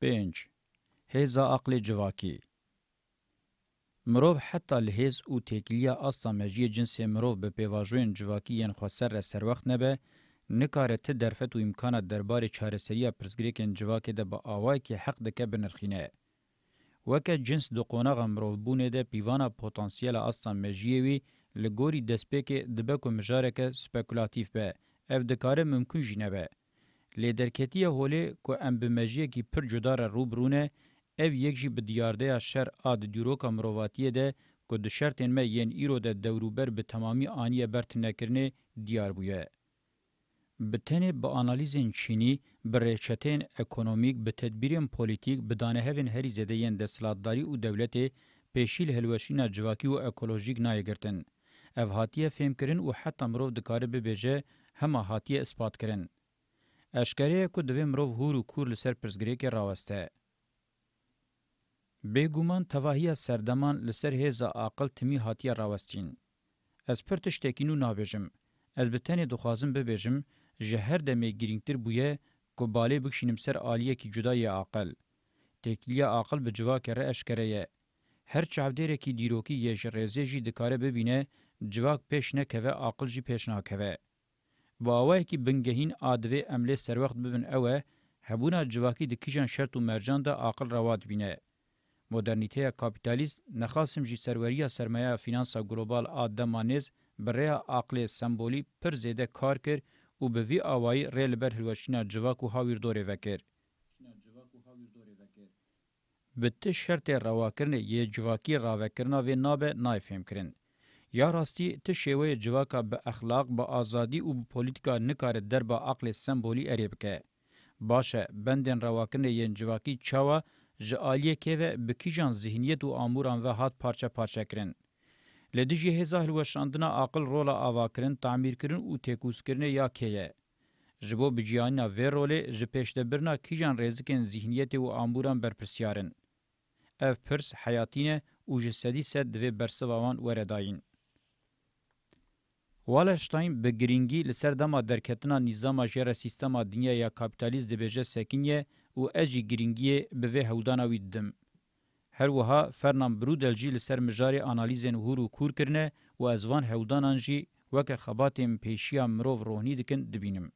پێنج هێزا عقلی جواکی مرۆڤ حتا لە هێز و تێکلیە ئاستا مەژیە جنسێ مرۆڤ بە پێواژوێن جواکی یان خۆسەرە سەروەخت نەبێ نکارێت تە دەرفەت و ئیمکانە دەربارەی چارەسەریە پرسگرێکن جواکێدا بە ئاوایکی حەق دەکە بنرخینەیە وەکە جنس دو قۆناغە مرۆڤبوونێ دە پیوانە پۆتەنسیەلە ئاستا مەژیەوی لە گۆری دەستپێکێ دبە و مژارێکە سپەکولاتیف بە ئەف دەکارە ممکن ژینەبە لیدرکتیه هولی که ام بمجیه کی پر جدار روبرونه او یک جی بدیارده شر آد دیروکا مرواتیه ده که ده شرطین ما ین ایرو ده دوروبر به تمامی آنیه برت نکرنه دیار بویه. بتنه با آنالیزین چینی به ریچتین اکونومیک به تدبیرین پولیتیک به دانه هفین هری زده ین دسلاتداری و دولت پیشیل هلوشین جواکی و اکولوژیک نایه گرتن. او هاتیه فهم کرن و حتی مروف دکاره ببیجه همه هاتیه اثبات کرن. اشکریه که دوی مروف هور و کور لسر پرزگری که راوسته. بیگومان تواهی از سردمان لسر هیزا عقل تمی هاتیه راوستین. از پرتش تکینو نابیجم. از بتنی دخوازم ببیجم جهر دمی گرینگتر بویه که بالی بکشینم سر آلیه که جدای عقل. تکلیه عقل به جوا کره اشکریه. هر چاودیره که دیروکی یه جرزه جی دکاره ببینه جواک پیش نکوه عقل جی پیش نکوه. باوه کی بنگهین ادوی عمله سر وخت ببن اوه هبونا جواکی د کیجن شرط او مرجان د عقل رواد بینه مدرنیته کاپیتالیست نخاسم جی سروریه سرمایه فینانسا گلوبال آدمانیز بریا عقل سمبولی پر زیده کار کر او به وی اوای ریل بر هلوشینا جواکو هاویر دوره وکر بته شرط روا کرنه یه جواکی راوکرنا و نابه نایفهم کرن. یا راستی ته شوی جواکا به اخلاق به ازادي او پولیټیکا نکاره در به عقل سمبولی اریبکه باشه بندن رواکن ین جواکی چاوا جالیه که و بکیجان ذهنیت و اموران و هات پارچه پارچه کرن لدیجی هزاهل وشاندنا عقل رولا آواکرن تعمیر کرن او تکوس کرن یا کیه جبو بجیانا و روله جپشته برنا کیجان رزکن ذهنیت و اموران برپرسیارن اف پرس حیاتینه او جسدی سد و برسوان ورداین والشتاین به گرینگی لسر دما درکتنا نظام جره سیستما دنیا یا کپیتالیز دی بجه سکینیه و اجی گرینگی به وی هودانا ویدم. هر وها فرنام برودل جی لسر مجاری آنالیزن هورو کور کرنه و ازوان هودانان جی وک خباتیم پیشیا مروف روحنی دکن دبینم.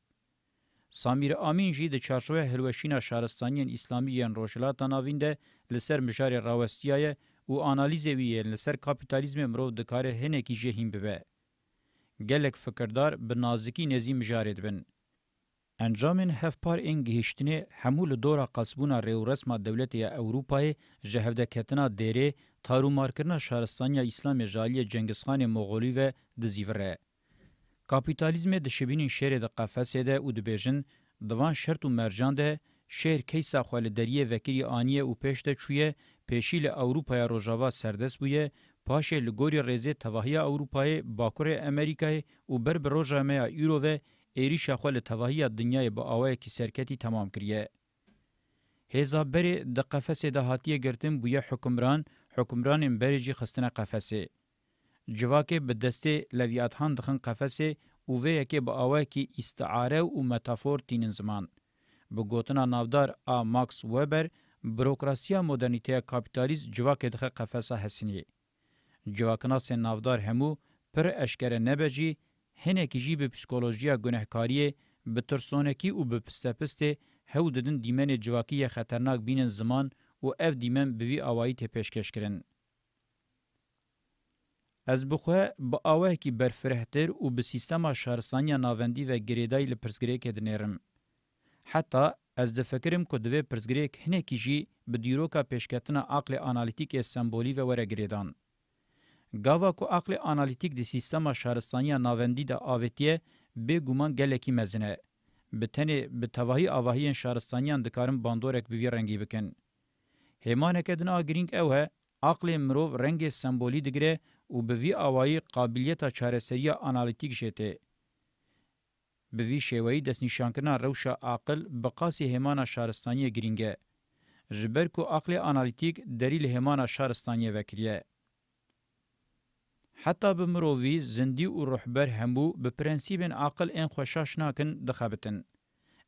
سامیر امین جی د چارشوه هلوشینا شارستانین اسلامیان روشلاتا ناوینده لسر مجاری راوستیای او انالیزوی لسر کاپیتالیزم مرو د کار هنه کی جهیم به gelek fikirdar bi nazikî nezîm jarê dibin. Encamên hevpar ên gihiştinê hemû li dora qasbûna rêwresma dewletê ya Ewropayê ji hevdeketina derê tarûmarkirina şaristaniya İslamê jaliyê Cengizxanê Moğolî ve dizîvire. Kapitalizmê dişibînên şerê di qefesê de û dibêjin divan şert û mercan de şer keysa xwe li deriyê vekirî aniye û pêş de çûye pêşî li Ewropaya rojava serdes bûye پاشه لگوری ریزه تواهی اوروپای باکور امریکای او بر بروژه میا ایرووه ایری شخول تواهی دنیای با آوه کی سرکتی تمام کریه. هزا بری د قفسه ده هاتیه گرتن بویا حکمران حکمران بریجی خستنه قفسه. جواکه به دسته لویاتان دخن قفسه او وی یکی با آوه کی استعاره او متافور تینن زمان. به گوتنا نافدار آ ماکس ویبر بروکراسیا مدرنیته کاپیتالیز جواکه دخه قفسه حسنیه. جواکنا سن نافدار همو پر اشکره نبجی هنه کی جی به پسیکولوژیا گنهکاری به ترسونکی او به پستپسته هو ددن دیمن جواکی خطرناک بین زمان او اف دیمن به وی اوایی ته پیشکش کرن از بخوه با اوه کی برفرهتر او به سیستما شهرسانی ناوندی و گریدای لپرسگری کدنرم حتی از دفکرم کو دوی پرزګریک هنه کیجی به دیروکا پیشکتنه عقل انالیتیک سمبولی و ورګریدان گاوا کو عقل آنالیتیک دی سیستما شهرستانی ناوندی دا آویتیه به گومان گلکی مزنه. به تنه به تواهی آواهی شهرستانیان دکارن باندورک بیوی رنگی بکن. هیمانک ادنا گرینگ اوه عقل مرو رنگ سمبولی دگره او به وی آواهی قابلیت چارسری آنالیتیک شته. به وی شوی دس نشانکنا روشا عقل بقاسی هیمان شهرستانی گرینگه. جبر کو عقل آنالیتیک دلیل هیمان شهرستانی وکریه. حتا به مرووی زندی و روحبر همو به پرنسیبن عقل این خوشاش ناکن دخابتن.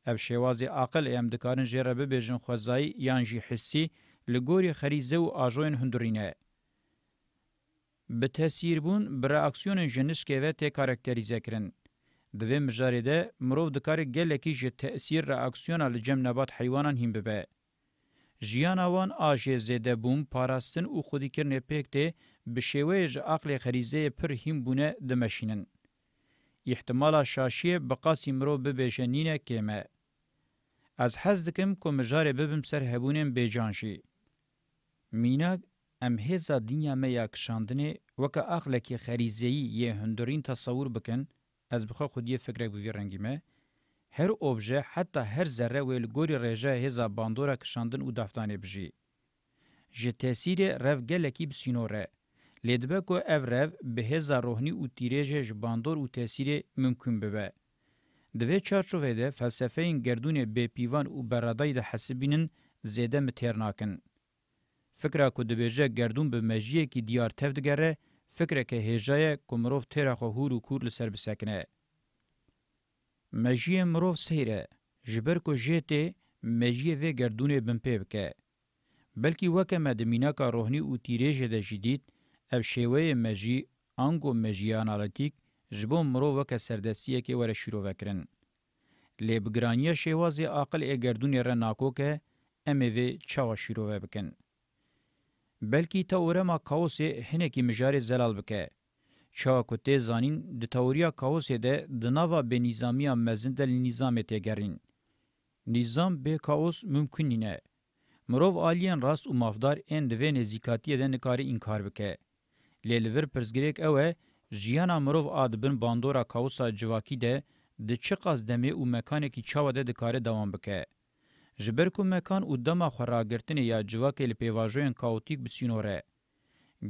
اف شوازی عقل ام دکارن جربه بجن خوزایی یان جی حسی لگوری خریزه و آجوین هندرینه. به تاثیر بون برا اکسیون جنشکه و تی کارکتریزه کرن. دوی مجارده مروو دکار گلکی جه تاثیر را اکسیون لجم نبات حیوانان هم ببه. جیان اوان آجه زده بوم پاراستن او خودی کرنه پیک ده بشوه جه عقل خریزه پر هیم بونه دمشینن. احتمالا شاشیه بقاسی مرو ببیشه نینه کمه. از حز دکم که مجاره ببم سر هبونم بیجانشی. میناک ام هزا دنیا ما یا کشاندنه وکا عقل که خریزهی یه هندورین تصور بکن از بخوا خودی فکرک بوی رنگیمه، هر اوبژه حتی هر ذره ویل ګوري رژه هزا باندورا کشاندن او دافتانه بجی ژ تاثیر رف گلکی بسینوره لیدبکو اف رف به هزا روحنی او تیرژه ژ باندور او تاثیر ممکن ببه دوی چارچوه ده فلسفه این گردون به پیوان او برادای ده حسبینن زیده مترناکن. فکره که دبیجه گردون به مجیه که دیار تفدگره فکره که هجایه کمروف تیرخو هورو کور لسر بسکنه. مجیه مروف سیره جبر کو جیته مجیه و گردونه بمپی بکه. بلکی وکه مدمیناکا روحنی او تیریجه ده جدید اب شیوه مجی انگو مجیه انالتیک جبو مرو وکه سردستیه که وره شروع وکرن. لی بگرانیه شیوازی عقل ای گردونه را ناکو که امه و چاوا شروع بکن. بلکی تا اورما کاوس هنه کی مجاری زلال بکه. چاکو ته زانین د توریا کاوس ده د ناوا به نظامی مزندل نظام ته ګرین نظام به کاوس ممکن نه مرو عالیان راس او مافدار اند و نزیکاتی ده نکاری انکار وکه لیلور پرزګریک اوه ژیانا مرو ادبن باندورا کاوسا جواکی ده د چقاز دمه او مکان کی چاوه ده د کار دوام وکه جبر کو مکان او دما خوراګرتنی یا جواکی لپیواژن کاوتیک بسینوره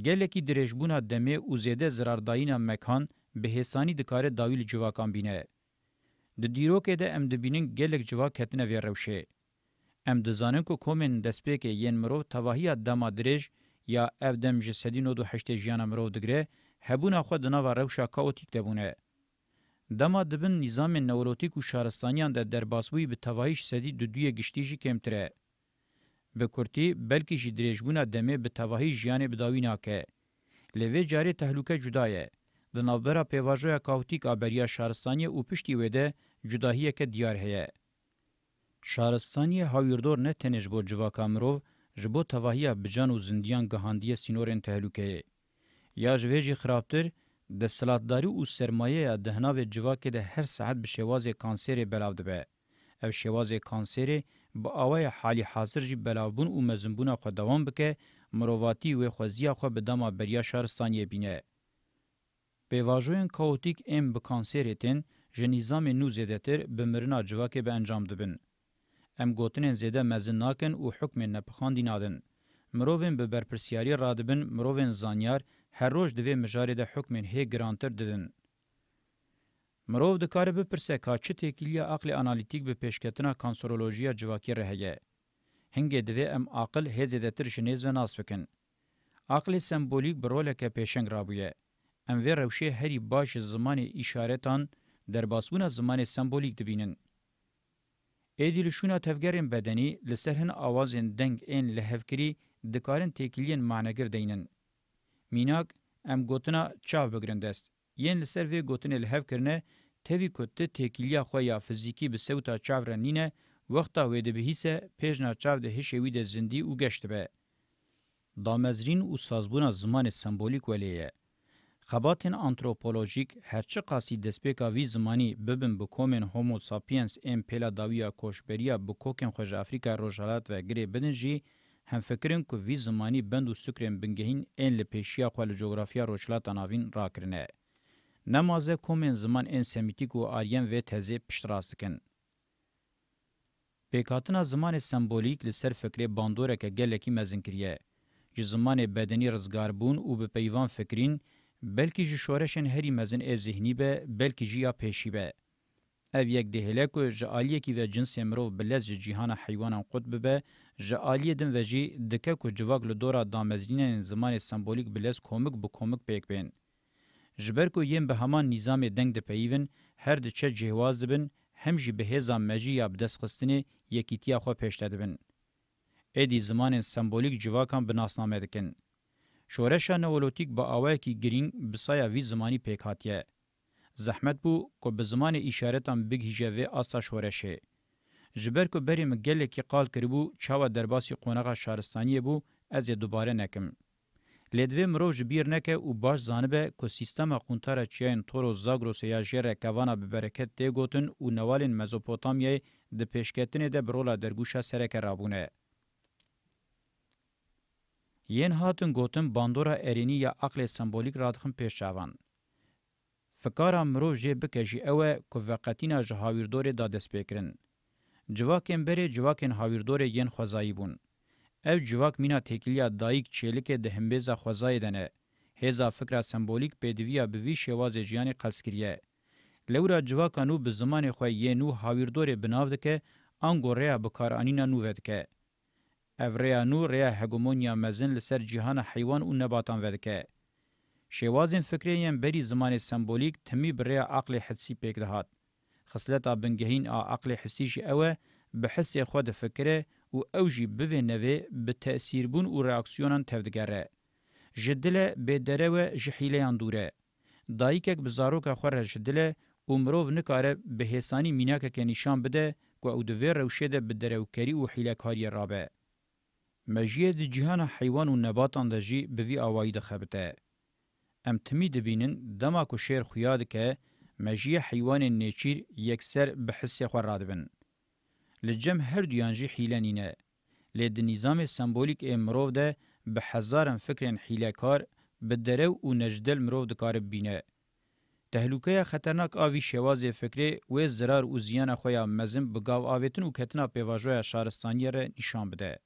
گلکی درجبونا دمه او زیده زراردایینا مکان به حسانی دکاره داویل جواکان بینه. د دیروکه ده ام دبینن گلک جواک هتنه وی روشه. ام دزانن که کومن دسپیک ین مرو تواهی دما درج یا افدم جسدینو دو هشت جیانا مرو دگره هبونه خو دناوه روشا کاوتیک دبونه. دما دبن نظام نوروتیک و شارستانیان ده درباسوی به تواهیش سدی دو دوی گشتیجی کمتره. به کورتی بلکې جې درېژګونه دمه به توهی ژیانې بداوینه کې لوی جاری تهلوکه جدایه د نوبره پیواژه کاوتیک ابریا شارستانی او پشتي وده جداهیه کې دیار هه شارستانی هاویردور نه تنج بو جوا کامرو جبو توهیه بجان او زندیان گهاندیه سینورن تهلوکه یا ژویجی خرابتر د سلطداری او سرمایه دهناوی جوا کې د هر ساعت به شوازه کانسری بلاو ده او شوازه کانسری با اوای حالی حاضر جی بلاوبون او مزمبونا خو دوام بکه مرواتی و خوزیا خو به دما بریا شهرستانی بینه. پیواژوین کاوتیک ام به کانسریتن جنیزام نو زیدتر به مرنا جواکه به انجام دبن. ام گوتنین زیده مزن ناکن و حکم نپخان دینادن. مرووین به برپرسیاری رادبن مرووین زانیار هر روش دوی مجاری ده حکمین هی گرانتر ددن. مرو د کار به پرسه کا چې تکیلیا عقل انالیتیک به پیشکتنه کانسرولوژیا جواکی رهګه هنګ د ام عقل هزه د تر شنیز و ناس وکن عقل سمبولیک بروله کې پیشنګ رابوی ام ور روشه هری باش زمان اشارتان در باسبونه زمان سمبولیک دبینن ایدیل شونا تفګرین بدنی لسرهن اوازین دنګ ان لهفکری د کارن تکیلین معنیګر دینن میناک ام ګوتنا چاو بګرندست یین لسر وی گوتنه له هف کرنه تیوی کوته تکیلیا خو یا فزیکی به سوتا چاورنینه وخته وې د بهیسه پېژنا چاو د هشوی د زندی او گشت به دامزرین او سازبونا زمان سمبولیک ولیه خباتن آنتروپولوژیک هرچه قاسی دسپیکا وی زمانی ببن بکومن هومو ساپینس ام پیلا داویا کوشبریا بکوکن خوش افریقا روژالات و گری بدنجی هم فکرین که وی زمانی بند و سکرین بنگهین این لپیشیا خوال جغرافیا روژالات آناوین را کرنه. namaze komên ziman en semitik û aryen vê tezê piştras dikin. Pêkhatina zimanê sembolîk li ser fikrê bandoreke gelekî mezin kiriye. Ji zimanê bedenî rizgarbûn û bi peyvan fikrîn, belkî ji şoreşên herî mezin ê zihnî be, belkî jî ya pêşî be. Ev yek dihêle ku ji aliyekî ve cinsê mirov bilez ji cîhana heywanan qut bibe, ji aliyê din ve jî dike ku civak li dora damezlînên zimanê sembolîk bilez komik bi komik pêk bên. جبر کو یم به همان نظام دنګ د پیوین هر د چه جهواز دبن هم جی به هزا مجی یا بدس خستنی یکیتیا خو پیشته دبن ادی زمان سمبولیک جواکان بناسنامه دکن شورشا نولوتیک با اوای کی گرینگ بسایا وی زمانی پیکاتیه زحمت بو کو به زمان اشارتان بگ هجوی اسا شورشه جبر کو بریم گله کی قال کربو چاوا درباسی قونغه شارستانی بو از دوباره نکم لدوی مرو جبیر نکه او باش زانبه که سیستم قونتار چیان تورو زاگروس یا جیر کوانا ببرکت دی گوتن او نوالین مزوپوتامیه د پیشکتنه ده برولا درگوشا سرک رابونه. ین هاتن گوتن باندورا ارینی یا عقل سمبولیک رادخم پیشاوان. فکارا مرو جه بکجی اوه که وقتینا جهاویردور دادست بکرن. جواکن بره جواکن هاویردور ین خوزایی بون. Ev civak mina tekiliya dayik çelike de hembeza xwezayê dene. Hêza fikra sembolik pêdiviya bi vî şewazê jiyanê qelskiriye. Lewra civaka nû bi zimanê xwe yê nû hawirdorê binav dike, an gorêya bikaranîna nû vedike. Ev rêya nû rêya hegemoniya mezin li ser cîhana heywan û nebatan vedike. Şewazên fikrê yên berî zimanê sembolik timî bi rêya aqlê hissî pêk dihat. Xisleta bingehîn a aqlê hissî jî ew e bi hissê xwe difikire و او جی بوه نوه به تأثیر بون و ریاکسیونان تودگره. جدله به دره و جحیلیان دوره. دایکک بزاروک خوره جدله و مروف نکاره به حسانی میناکک نشان بده که او دوه روشه ده به دره و کری و حیلکاری رابه. مجیه دی جهان حیوان و نباتان ده جی بوی آوائی ده خبته. ام تمی دبینن دما کو شیر خویاد که مجیه حیوان نیچیر یکسر به حسی خور رادبن. لجم هر دویان جی حیلنینه. لید نظام سمبولیک امرو ده به هزارن فکرین حیلکار بدرو و نجدل مرو دکارب بینه. تهلوکه خطرناک آوی شواز فکری و زرار و زیان خویا مزم بگاو آویتن و کتنا پیواجوی شارستانی را نشان بده.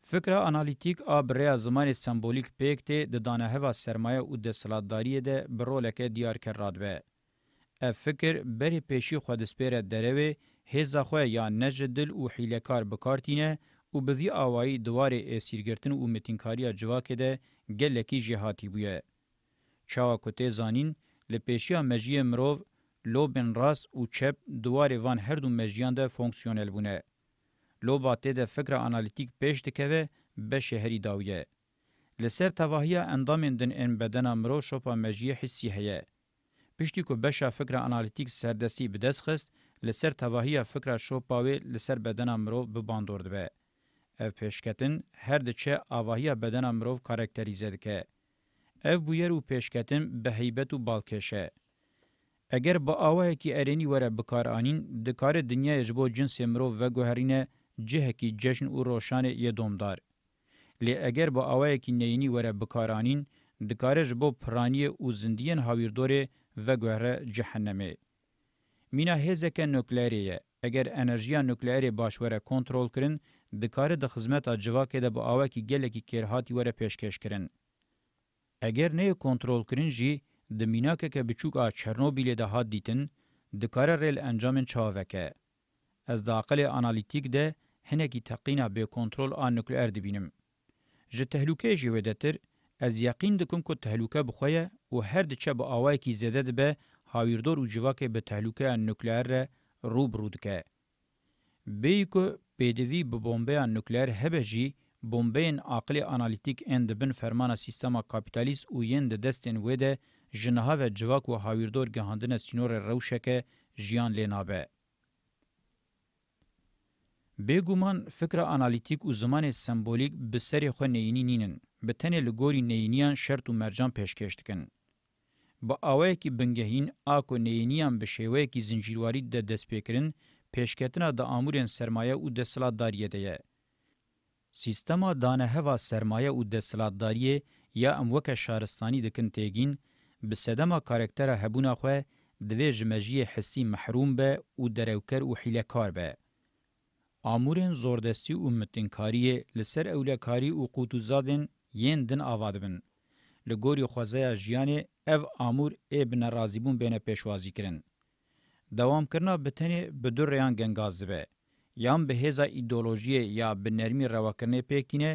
فکر انالیتیک آب ریا زمان سمبولیک پیکتی د دانهوا سرمایه و د سلادداری ده برولکه دیار کرد به. اف فکر بری پیشی خود سپیره دروی هزا خو یا نجدل او حیله کار بکارتینه او به وی اوای دواره اسیرګرتن او متینکاریا جواکه ده گلکی جهاتی بویه چاوا کوته زانین له پیشیا مجیه مرو لوبن راس او چپ دواره وان هر دو مجیان ده فونکسیونل بونه لوباته ده فکر انالیتیک پیش دکوه به شهری داویه لسر تواهیه اندامندن ان بدن امرو شوپا مجیه حسی هیه پشتی کو بشا فکر انالیتیک سردسی بدست خست لسر تواهی فکر شوپاوی لسر بدن امرو بباندور دبه. اف پیشکتن هر دچه آواهی بدن امرو کارکتریزه دکه. اف بویر و پیشکتن به حیبت و بالکشه. اگر با آوه کی ارینی وره بکار آنین دکار دنیا جبو جنس امرو و گوهرینه جه کی جشن و روشان یه دومدار. لی اگر با آوه کی نینی وره بکار آنین دکار جبو پرانی و زندین هاویردوره و گوهره جهنمه. مینا هزک نوکلریه اگر انرژیا نوکلری باشوره کنترل کرن دکار د خدمت اجواکه د با اوکی گلکی کرهاتی وره پیشکش کرن. اگر نه کنترل کرن جی د میناکه که بچوک ا چرنوبیل ده هات دیتن دکار رل انجامن چاوکه. از د عقل انالیتیک ده هنکی تقینا به کنترل آن نوکلر دبینم. جه تهلوکه جی ودتر از یقین دکم که تهلوکه بخویه و هر دچه با آوائی که زده ده به هاویردور و جواکه به تهلوکه نکلیر رو روب رودکه. بیی که پیدوی به بومبه نکلیر هبه جی بومبین عقل انالیتیک اند بن فرمان سیستما کاپیتالیست او یند دستن وده جنها و جواک و هاویردور گهاندن سینور روشکه جیان لینابه. بګومان فکر انالیتیک او زمان سمبولیک به سری خو نینی نینن به تنه لګوري نینیان شرط او مرجان پیشکش دکن با اوی کی بنګهین اکو نینیان به شیوه کی زنجیرواری د دسپیکرین پیشکتنه د امورن سرمایه او د سلادتاریه ده سیستما دانه هوا سرمایه او د سلادتاریه یا اموکه شارستانی دکن تیګین به سدما کاراکتر هبونه خو د ویج مجی حسی محروم به او دروکر او حیله کار به امورن زوردستی اومتن کاری لسر اوله کاری او قوتوزادن یین دن آوادبن لګوري خوځه ژیانه اف امور ابن رازیبون بینه پېشوازی کړي دوام کرنا بتنی بدور ریان گنگازبه یان به هزا ایدئولوژی یا بنرمی رواکنه پکینه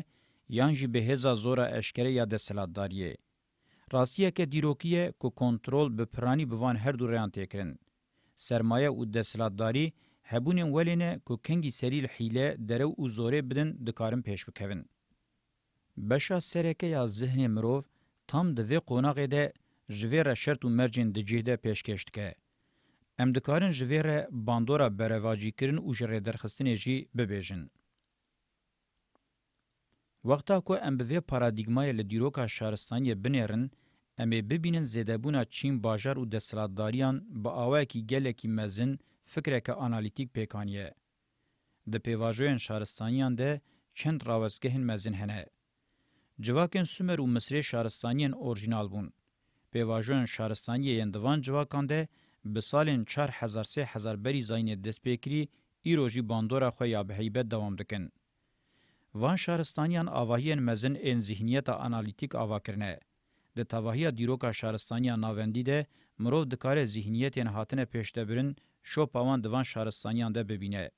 یان جی به هزا زورا اشکره یا دسلاتداریه راستیه که دیروکیه کو کنترل به پرانی بوان هر دو ریان تکرن سرمایه او دسلاتداری هبونین ولینه کو کنگی سریل حیله درو او زوره بدن دکارن پیش بکوین. بشا سرکه یا ذهن مروف tam د وی قوناغه ده ژویره شرط او مرجن د جهده پیشکشت که. ام دکارن ژویره باندورا برواجی کرن او ژره درخستنه جی ببیجن. وقتا کو ام به پارادایگمای له دیروکا شهرستانی بنرن ام ببینن زیدبونا چین بازار او د سلادتاریان با اوه کی گله کی مزن فکرێکە ئانالیتیک پێکانیە. د پێواژوێن شارستانیان دە چەند ڕاوەستگەهن مەزن هەنە. Civakên Sümer û Misrê şaristaniyên orijinal bûn. Pêvajoyên şaristaniyê yên divan civakan de bi salên çar hezar sê hezar berî zaynê destpêkirî îro jî bandora xwe ya bi heybet dewam dikin. Van şaristaniyan avahiyên mezin ên zihniyeta analîtik avakirine. Di tevahiya dîroka şaristaniya navendî de mirov dikare zihniyetên hatine pêştebirin شوپاوان دوان شارستانیان ده ببینه.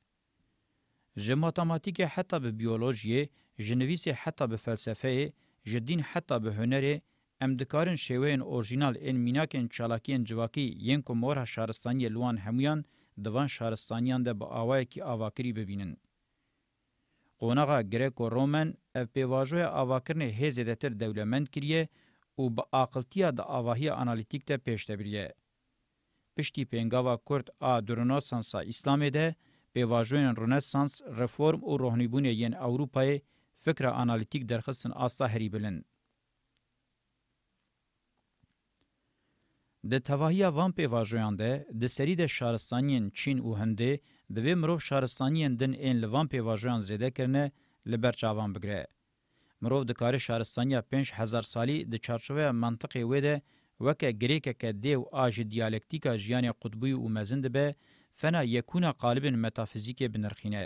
جه ماتماتیک حتی به بیولوژیه، جنویسی حتی به فلسفه، جدین حتی به هنره، ام دکارن شوین اورجینال ان میناکن چالاکین جواکی ین کومور شارستانی لوان همیان دوان شارستانیان ده با اوای کی اواکری ببینن. قونغه گریکو رومن اف پیواژو اواکرنه هزدتر دولمند کریه او با عقلتیا د اواهی انالیتیک ته پیشتبریه. پشتی پنگاوا کرد آ دروناسانسا اسلامی ده به واژوین رونسانس رفورم او روحنیبون یین اوروپای فکر آنالیتیک درخصن آستا هریبلن. د توهیا وان په واژویان ده د سری د شارستانین چین او هندې د ومرو شارستانین دن ان لوان په واژویان زده کړنه لبرچاوان بګره مرو د کار شارستانیا 5000 سالی د چارچوبه منطقي وې ده وکه گریکه که دیو آج دیالکتیکا جیان قطبی و مزند به فنا یکونا قالب متافیزیک بنرخینه.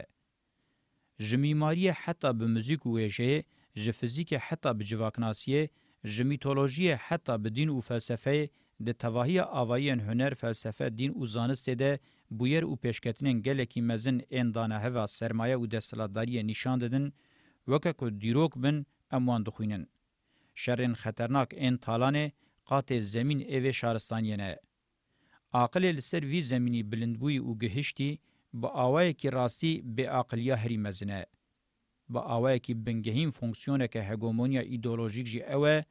جمیماری حتی به موزیک و ویژه، جفیزیک حتی به جواکناسیه، جمیتولوژی حتی به دین و فلسفه، د تواهی آوائین هنر فلسفه دین و زانسته ده بویر او پیشکتنین گلکی مزن این دانه هوا سرمایه و دستلاتداری نشان ددن وکه که دیروک بن اموان دخوینن. شرین خطرناک این تالانه قات زمین اوه شارستانیه نه. عقل لسر وی زمینی بلندبوی او گهشتی با آوه کی راستی به عقلیه هریمزنه. با آوه کی بنگهین فونکسیونه که هگومونیا ایدولوژیک جی اوه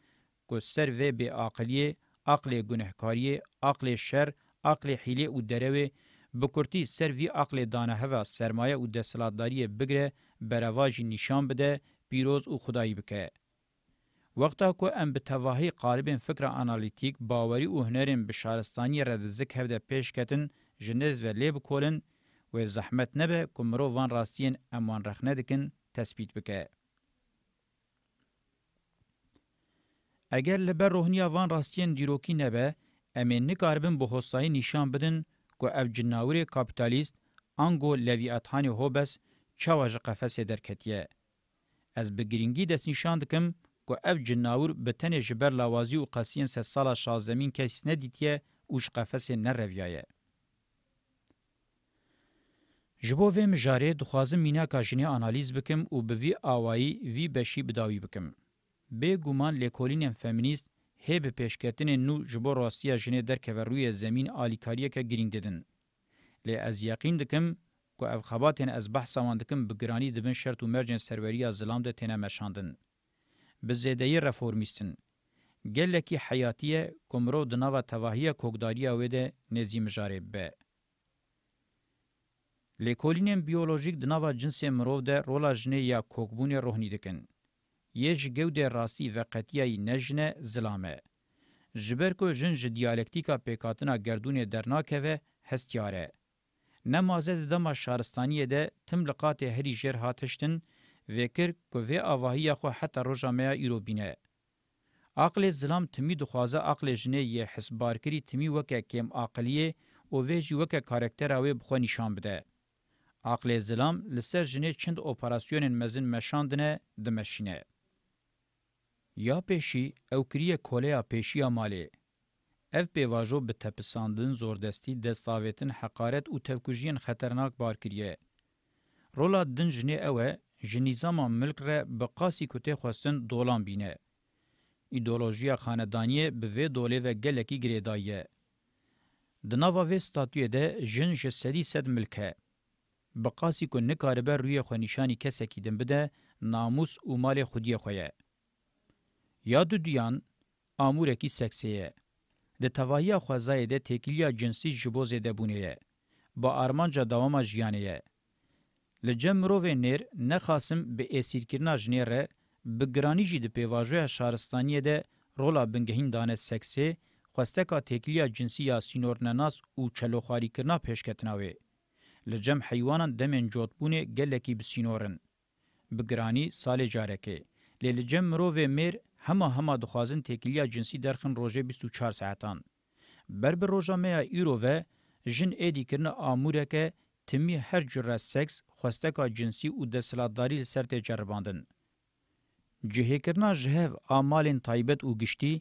که سر و به عقلیه، عقل گنهکاریه، عقل شر، عقل حیله او دروه بکورتی سر وی عقل دانه هوا سرمایه او دسلاتداری بگره برواج نشان بده پیروز او خدایی بکه. وقتا کو ام به تواهی قالبین فکر انالیتیک باوری او هنرین بشارستانی ردزک هفده پیش کتن جنز و لیب کولن و زحمت نبه کمرو وان راستین امان رخنه دکن تثبیت بکه. اگر لبر روحنیا وان راستین دیروکی نبه، امین نکاربن به حسایی نشان بدن که اف جناوری کابیتالیست انگو لویاتانی هوبس چواج قفص درکتیه. از بگرینگی دست نشان دکم که اف جناور به تنه جبر لوازی و قاسین سه سال شازدمین کس ندیتیه اوش قفص نرویایه. جبو ویم جاره دخوازم مینا کاجنی آنالیز بکم و به وی آوائی وی بشی بداوی بکم. به گومان لیکولین فمینیست هی به پیشکتن نو جبو راستیا جنه در کوروی زمین آلیکاریه که گرینگ ددن. لی از یقین دکم که اف خباتین از بحث آوان دکم بگرانی دبن شرط و مرجن سروری از ظلام ده تینه مشاندن. به زیدهی رفورمیستن. گلکی حیاتیه کمرو دناوه تواهیه کوگداریه ویده نزیم جاره به. لیکولینین بیولوژیک دناوه جنس مروو ده رولا جنه یا کوکبون روحنی دکن. یج گوده راسی و قطیه نجنه زلامه. جبر کو جن ج دیالکتیکا پیکاتنا گردون درناکه و هستیاره. نمازه دما شارستانیه ده تم لقات هری جر هاتشتن، وکر کو وی اواهی خو حتی روزا میا ایروبینه عقل زلام تمی دخوازه عقل جنه یه حسبار کری تمی وکه کم عقلیه او وی جی وکه کارکتر اوی بخو نشان بده. عقل زلام لسر جنه چند اپراسیون مزین مشاندنه دمشینه. یا پیشی او کریه کولیا پیشی مالی. اف پیواجو به تپساندن زوردستی دستاویتن حقارت او تفکوجین خطرناک بار کریه. رولا دن جنه اوه جنیزاما ملک را به قاسی کته خواستن دولان بینه. ایدولوژیا خاندانی به وی دوله و گلکی گریدایه. دناوا وی ستاتوی ده جن جسدی سد ملکه. به قاسی که نکاربه روی خونیشانی کسی کدن بده ناموس و مال خودی خویه. یادو دیان آمورکی سکسیه. د تواهی خوازای ده تکیلیا جنسی جبوز ده بونه با آرمانجا دواما جیانه لجم روی نیر نخاسم به اسیرکرنا جنیره به گرانی جی ده پیواجوه شهرستانیه ده رولا بنگهین دانه سکسی خوستکا تکلیا جنسی یا سینورنناس او چلوخاری کرنا پیشکتناوه. لجم حیوانان دمین جوتبونه گلکی بسینورن. بگرانی سال جارکه. لجم روی میر همه همه دخوازن تکلیا جنسی درخن روژه 24 ساعتان. بر بر روژه میا ایرو و جن ایدی کرنا آموره که تمی هر جره سکس خوستکا جنسی او دسلاداری سر ته چرباندن. جهکرنا جهو آمالین تایبت او گشتی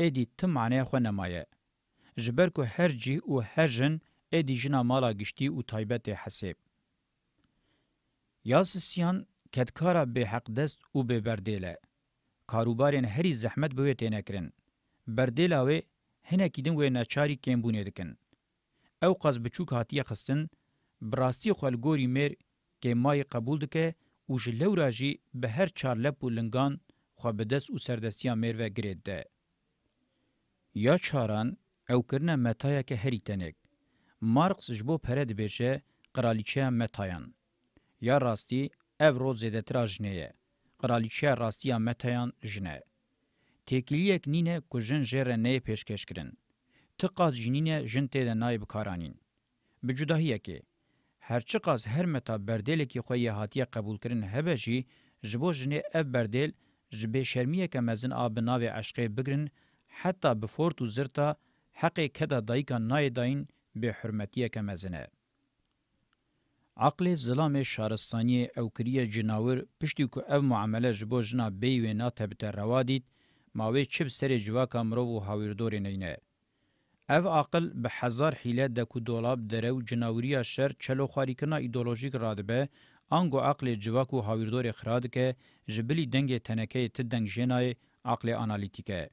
ایدی تم معنی خو نمایه. جبر کو هر جی او هر جن ایدی جنا مالا گشتی او تایبت حساب. یاسسیان کدکارا به حق دست او به بردیله. کاروبارین هری زحمت بوی تینکرن. بردیلاوی هنه کیدن و ناچاری کمبونه دکن. او قاز بچوک هاتیه خستن، براستی خپل ګوري مر کې مای قبول دکې او جلو راجی به هر چارله پولنګان خو بدس او سردستی امر و ګرید ده یا چاران او کرنه متایا که هریتنک مارکس جبو پرد بشه قرالیچه متایان یا راستی ev roz zêdetir jineye qiraliçeya rastiya metayan jine têkiliyek nîne ku jin jê re neyê pêşkêşkirin ti qas jînîne jin tê de nayê bikaranîn bi cudahiyekê هرچی قاز هر متا بردیلکی خوی هاتیه قبول کرن هبه جی جبو جنه اف بردیل جبه شرمیه که مزن آب ناوی عشقه بگرن حتی بفورت و زرتا حقی کدا دایکا نای داین به حرمتیه که مزنه. عقل ظلام شارستانی او کریه جناور پشتی که او معامله جبو جنا بیوینا تبتر روادید ماوی چپ سر جواکا مروو و هاویردور نینه. او عقل به هزار حیله د کو دولاب درو جناوریا شر چلو خاریکنا ایدئولوژیک رادبه انگو عقل جواکو هاویردور خراد که جبلی دنگ تنکه تدنگ جنای عقل آنالیتیکه.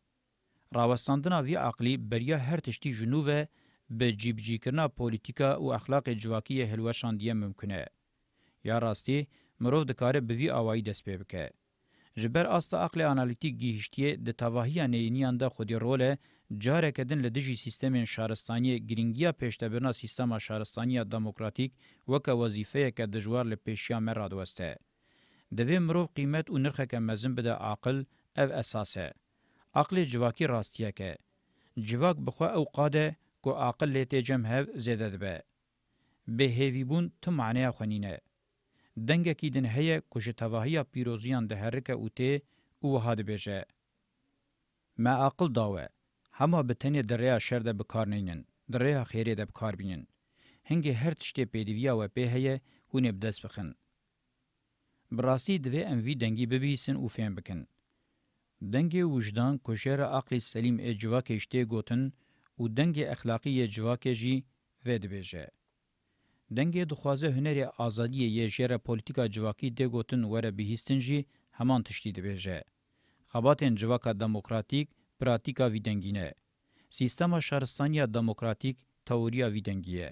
راوستاندنا وی عقلی بریا هر تشتی جنوبه به جیبجی کرنا پولیتیکا او اخلاق جواکی هلوشاندیه ممکنه. یا راستی مروف دکاره به وی آوائی دست ببکه. جبر استا عقل انالیتیک گیشتیه د توهیه نینیان ده خودی روله جاره کدن له دجی سیستم شهرستانی گرینګیا پښتبرنا سیستم شهرستانی دموکراتیک وک وظیفه ک د جوار له پېشیا مراد وسته د ویم رو قیمت او نرخه ک مزن بده عقل او اساسه عقل جواکی راستیه ک جواک بخو او قاده کو عقل لته جمهو زیاده ده به هیوی بون ته معنی خنینه دنګه کې دن هي کو چې توهیا پیروزیان د هرکه اوته او هاد بهجه ما عقل داوه همه بتنی دریا شر ده بکار نینن دریا خیره ده بکار بینن هنګ هر تشته پیدویا و په هي هونه بدس بخن براسی دوی ام وی دنګي ببیسن او فهم بکن دنګي وجدان کوشر عقل سلیم اجوا کېشته ګوتن او دنګي اخلاقی اجوا کېجی ود بهجه دنګي د خوازه هنري ازادي یې جره پولیټیکا جواکی د ګوتن وره بهستنجی همان تشدید بهجه خباتن جواکا دموکراتیک پراتیکا ویدنګینه سیستما شهرستانیا دموکراتیک تئوریا ویدنګیه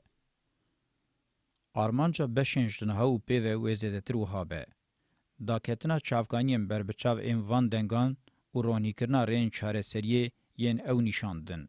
آرمانجا بشنج دنها او پی و وزید تر وهابه دا کتنا چافګانیم بربچاو ام وان دنګان او رونی کرنا رین چاره سریه یین او نشاندن